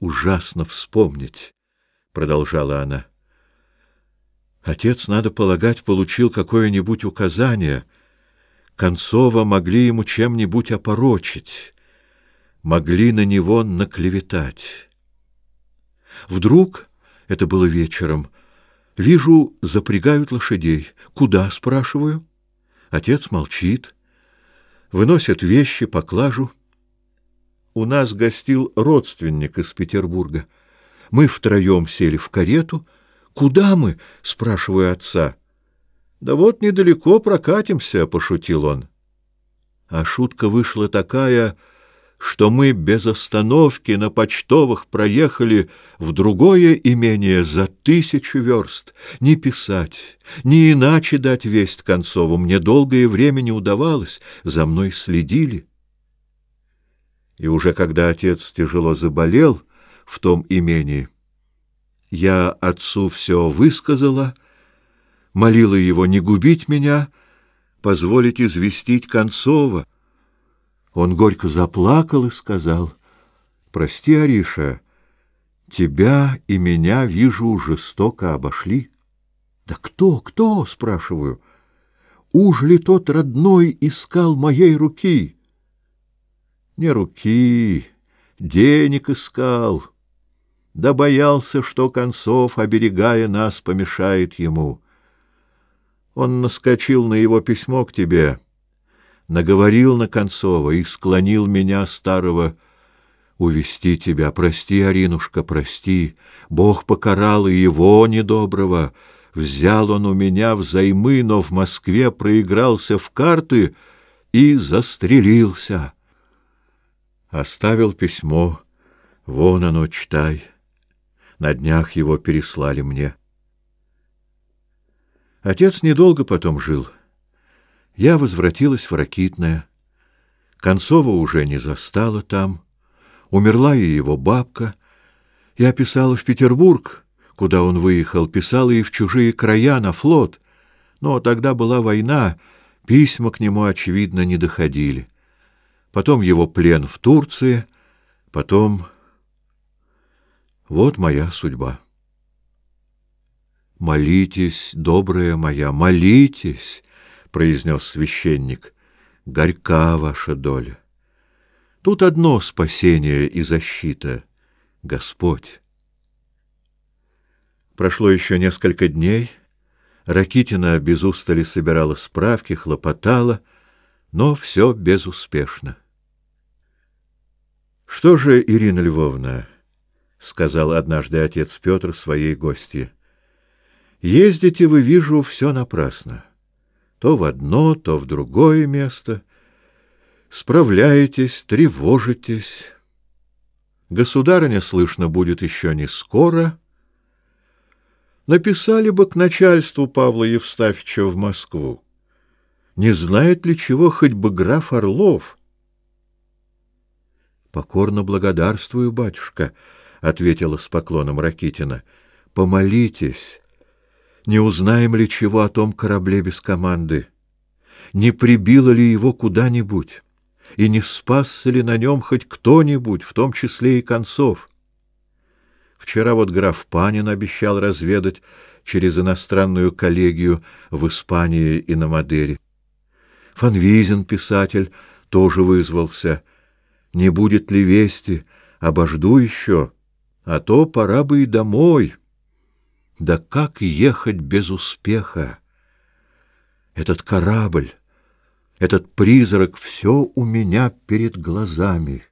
ужасно вспомнить, — продолжала она. Отец, надо полагать, получил какое-нибудь указание. Концова могли ему чем-нибудь опорочить, могли на него наклеветать. Вдруг, это было вечером, вижу, запрягают лошадей. Куда, спрашиваю? Отец молчит, выносят вещи, поклажу — у нас гостил родственник из Петербурга. Мы втроем сели в карету. «Куда мы?» — спрашиваю отца. «Да вот недалеко прокатимся», — пошутил он. А шутка вышла такая, что мы без остановки на почтовых проехали в другое имение за тысячу верст. Не писать, не иначе дать весть Концову мне долгое время не удавалось, за мной следили. И уже когда отец тяжело заболел в том имении, я отцу все высказала, молила его не губить меня, позволить известить Концова. Он горько заплакал и сказал, «Прости, Ариша, тебя и меня, вижу, жестоко обошли». «Да кто, кто?» — спрашиваю. «Уж ли тот родной искал моей руки?» Не руки, денег искал, да боялся, что концов, оберегая нас, помешает ему. Он наскочил на его письмо к тебе, наговорил на концова и склонил меня, старого, увести тебя. Прости, Аринушка, прости. Бог покарал и его недоброго. Взял он у меня взаймы, но в Москве проигрался в карты и застрелился». Оставил письмо. Вон оно, читай. На днях его переслали мне. Отец недолго потом жил. Я возвратилась в Ракитное. Концова уже не застала там. Умерла и его бабка. Я писала в Петербург, куда он выехал, писала и в чужие края, на флот. Но тогда была война, письма к нему, очевидно, не доходили потом его плен в Турции, потом... Вот моя судьба. «Молитесь, добрая моя, молитесь!» — произнес священник. «Горька ваша доля! Тут одно спасение и защита — Господь!» Прошло еще несколько дней. Ракитина без устали собирала справки, хлопотала, но все безуспешно. Что же, Ирина Львовна, сказал однажды отец Петр своей гостье. Ездите вы, вижу, все напрасно. То в одно, то в другое место. Справляетесь, тревожитесь. Государыня слышно будет еще не скоро. Написали бы к начальству Павла Евстафича в Москву. Не знает ли чего хоть бы граф Орлов? Покорно благодарствую, батюшка, ответила с поклоном Ракитина. Помолитесь. Не узнаем ли чего о том корабле без команды? Не прибило ли его куда-нибудь? И не спасся ли на нем хоть кто-нибудь, в том числе и концов? Вчера вот граф Панин обещал разведать через иностранную коллегию в Испании и на Мадере. Фанвизин, писатель, тоже вызвался — не будет ли вести, обожду еще, а то пора бы и домой. Да как ехать без успеха? Этот корабль, этот призрак все у меня перед глазами.